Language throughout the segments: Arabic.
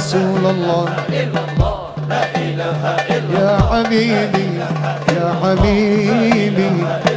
رسول الله. واجتمع الفرق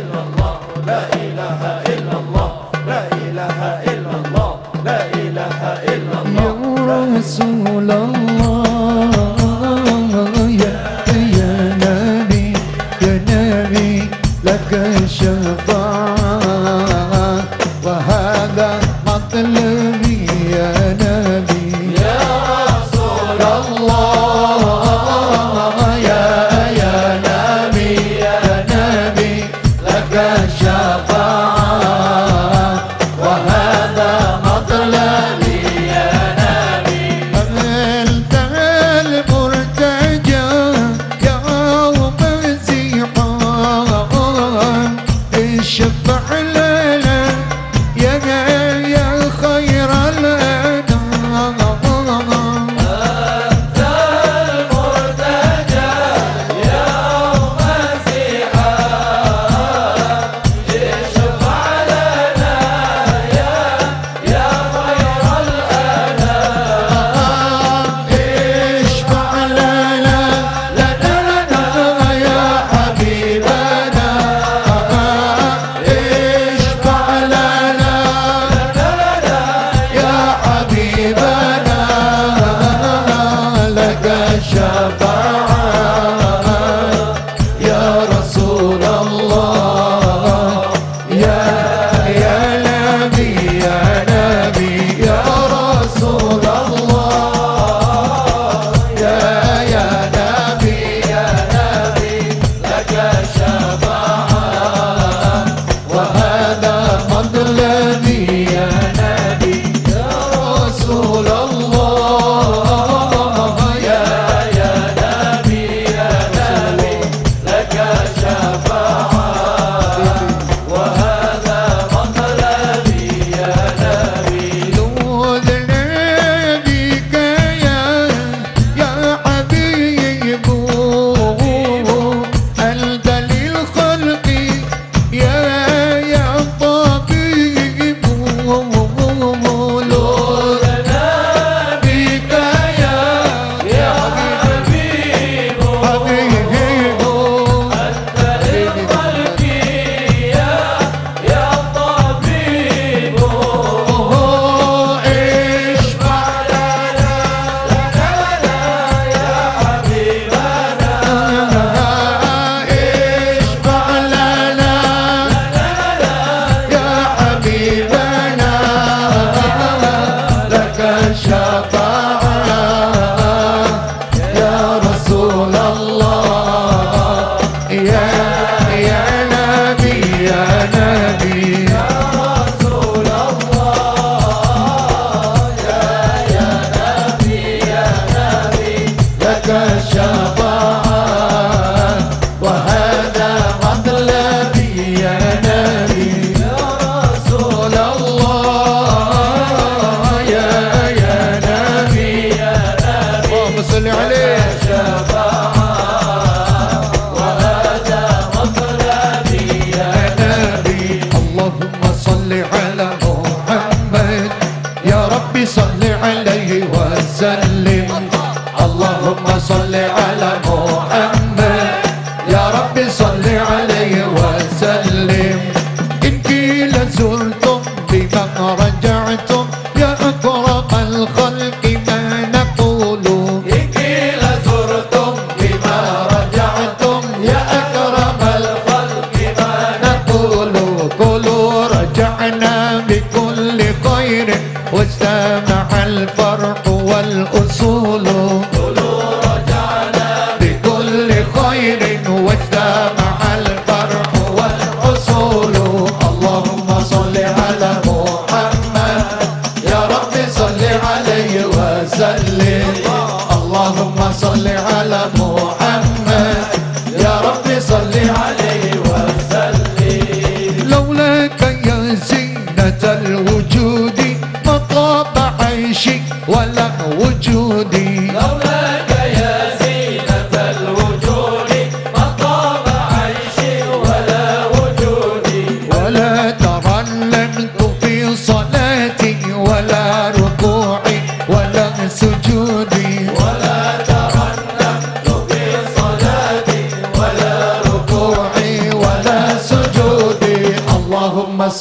alright.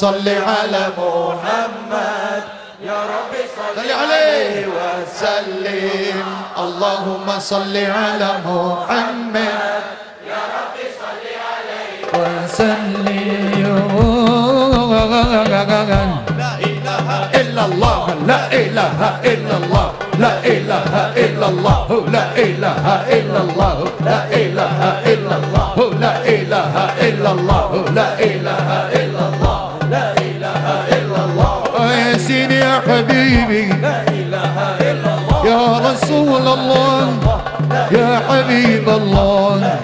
صل على محمد. يا رب صل عليه وسلم. اللهم صل على محمد. يا رب صل عليه وسلم. لا إله إلا الله لا إله إلا الله لا إله إلا الله لا إله إلا الله لا إله إلا الله لا إله إلا الله لا إله إلا الله. حبيبي. لا إله إلا الله يا رسول الله يا حبيب الله.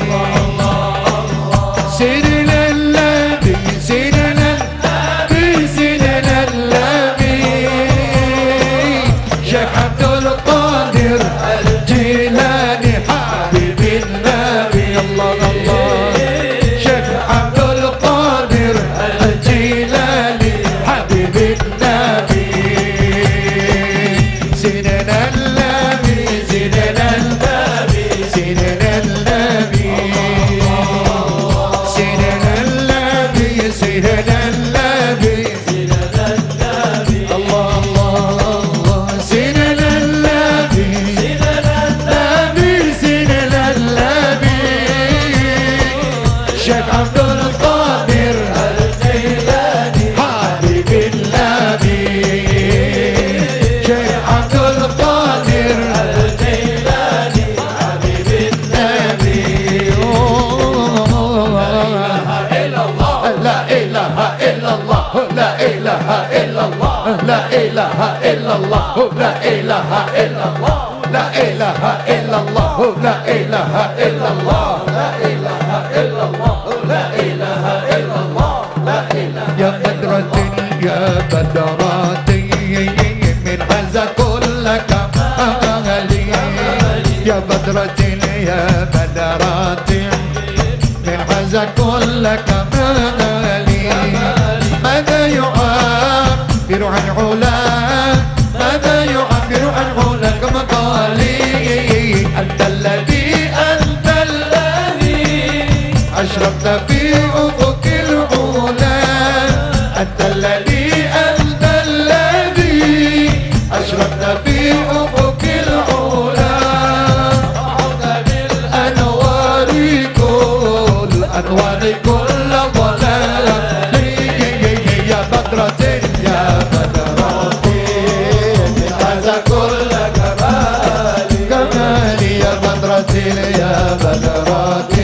Allah لا إله إلا الله. لا إله إلا الله. لا إله إلا الله. لا إله إلا الله. لا إله إلا الله. لا إله إلا الله. لا إله يا بدرة يا بدرات من عز كل كمالي يا بدرة يا بدرات من عز كل يروح العلا भगवाते